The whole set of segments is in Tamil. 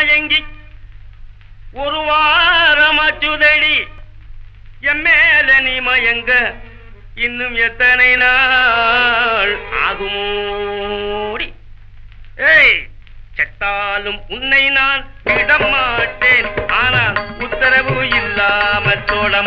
தயங்கி ஒரு வாரமாச்சுதடி என் மேல நீ மயங்க இன்னும் எத்தனை நாள் ஆகுமோடி. ஏய் செத்தாலும் உன்னை நான் விட மாட்டேன் ஆனால் உத்தரவு இல்லாம தொட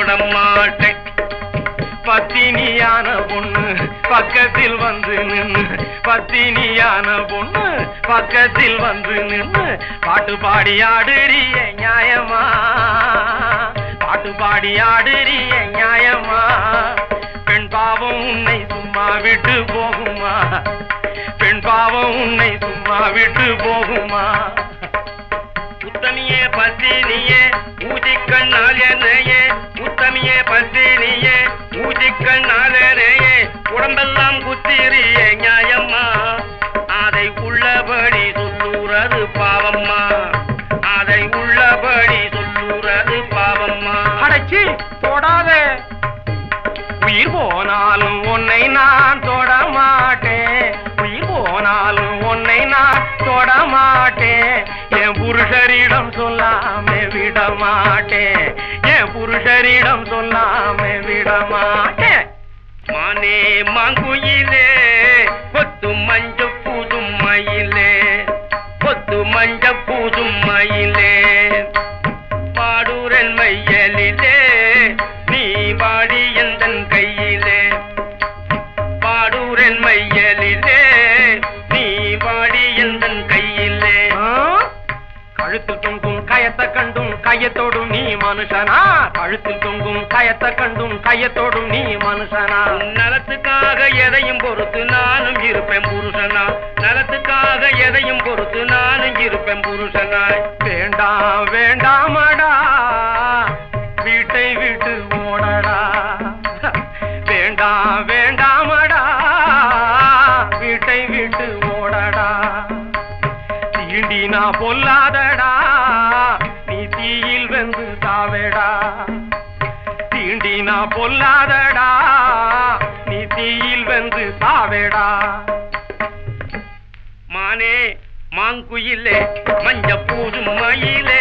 இல்லாமல் மாட்டேன் பத்தினியான பொண்ணு பக்கத்தில் வந்து நின்று பத்தினியான பொண்ணு பக்கத்தில் வந்து நின்று பாட்டு பாடி ஆடுறிய நியாயமா? பாட்டு பாடி ஆடுறிய நியாயமா? பெண் பாவம் உன்னை சும்மா விட்டு போகுமா? பெண் பாவம் உன்னை சும்மா விட்டு போகுமா? உத்தமியே பத்தினியே ஊதிக்கண்ணால் என்னையே உத்தமியே பத்தினியே ஊதிக்கண்ணால் என்னையே உடம்பெல்லாம் குத்திரியே நியாயம்மா. அதை உள்ளபடி சொல்லுறது பாவம்மா. அதை உள்ளபடி சொல்லுறது பாவம்மா. அடைச்சி தொடாதே உயிர் போனாலும் உன்னை நான் தொட மாட்டேன். உயிர் போனாலும் உன்னை நான் தொட மாட்டேன். என் புருஷரிடம் சொல்லாம விட மாட்டேன் என் புருஷரிடம் சொல்லாம விட மாட்டேன் மானே மங்குயிலே கொத்து மஞ்ச பூதும் மயிலே கொத்து மஞ்ச பூதும் மயிலே பாடுரன் மையலிலே நீ பாடி எந்தன் கையிலே. பாடுரன் மையலிலே கழுத்தில் தொங்கும் கயத்தை கண்டும் கையத்தோடும் நீ மனுஷனா. கழுத்தில் தொங்கும் கயத்தை கண்டும் கையத்தோடும் நீ மனுஷனா. நலத்துக்காக எதையும் பொறுத்து நானும் இருப்பேன் புருஷனா. நலத்துக்காக எதையும் பொறுத்து நானும் இருப்பேன் புருஷனாய் வேண்டாம் வேண்டாமடா வீட்டை விட்டு ஓடடா. வேண்டாம் வேண்டாமடா வீட்டை விட்டு ஓடடா. திருடி நான் பொல்லாதடா. நீ தீயில் வெந்து தாவேடா நான் பொல்லாதடா. நீ தீயில் வெந்து தாவேடா மானே மாங்குயிலே மஞ்ச பூதும் மயிலே